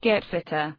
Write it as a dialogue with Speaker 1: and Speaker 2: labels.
Speaker 1: get fitter.